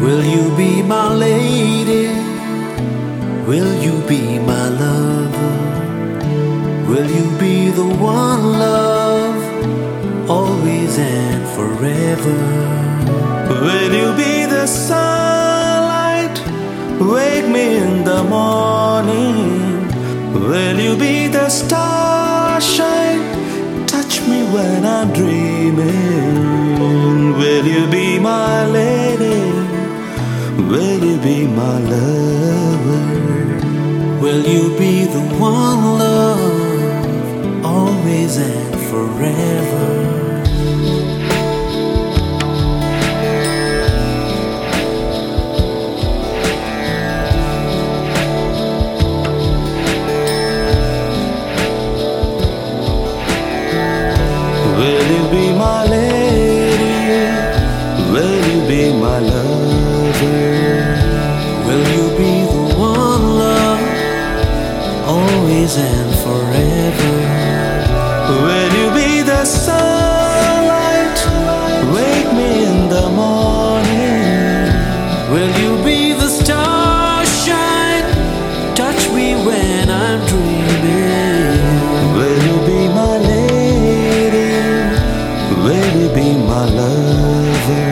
Will you be my lady? Will you be my lover? Will you be the one love, always and forever? Will you be the sunlight? Wake me in the morning. Will you be the starshine? Touch me when I'm dreaming. Will you be my lady? Will you be my lover? Will you be the one love, always and forever? Will you be my lady? Will you be my always and forever? Will you be the sunlight, wake me in the morning? Will you be the starshine, touch me when I'm dreaming? Will you be my lady? Will you be my lover?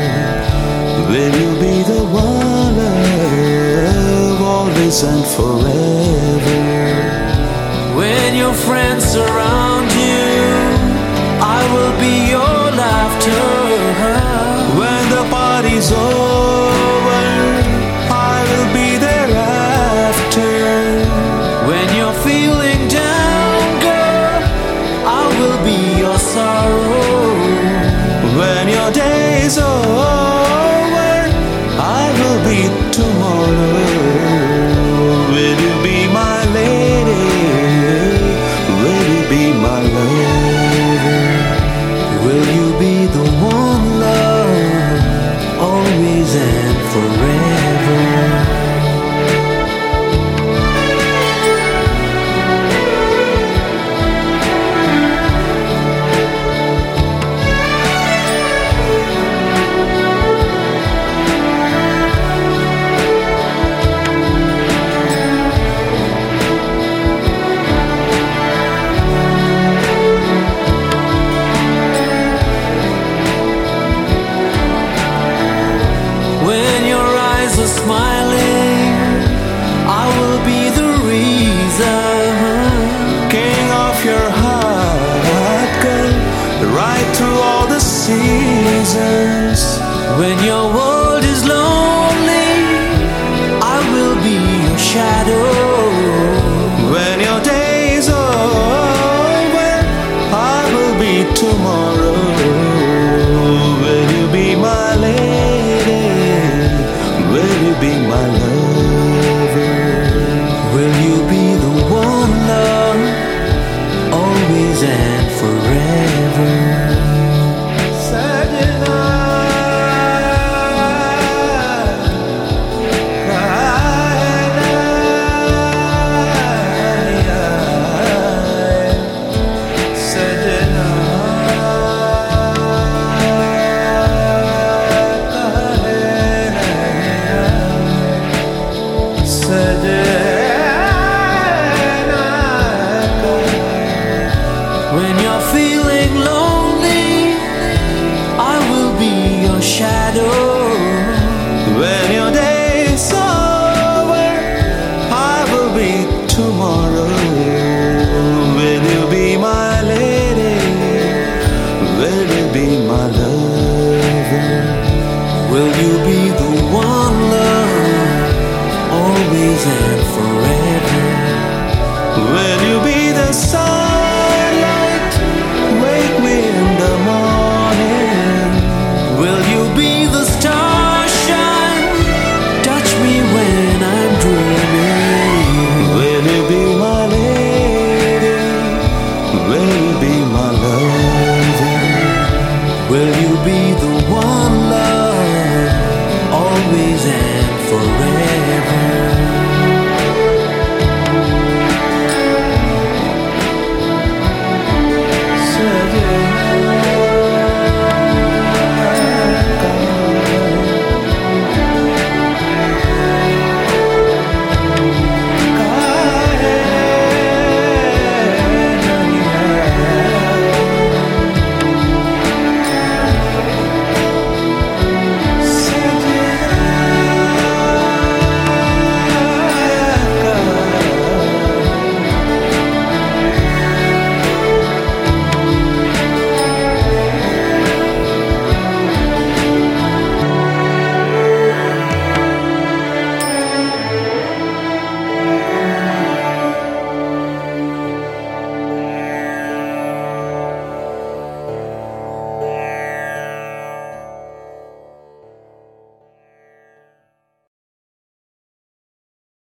Will you be the one love, always and forever? When your friends surround you, I will be your laughter. When the party's over, I will be there after. When you're feeling down, girl, I will be your sorrow. When your day's over, and forever? Seasons. When your world is lonely, I will be your shadow. When your day's over, I will be tomorrow. forever. Will you be the sunlight? Wake me in the morning. Will you be the starshine? Touch me when I'm dreaming. Will you be my lady? Will you be my? Will you be the one love? Always and forever.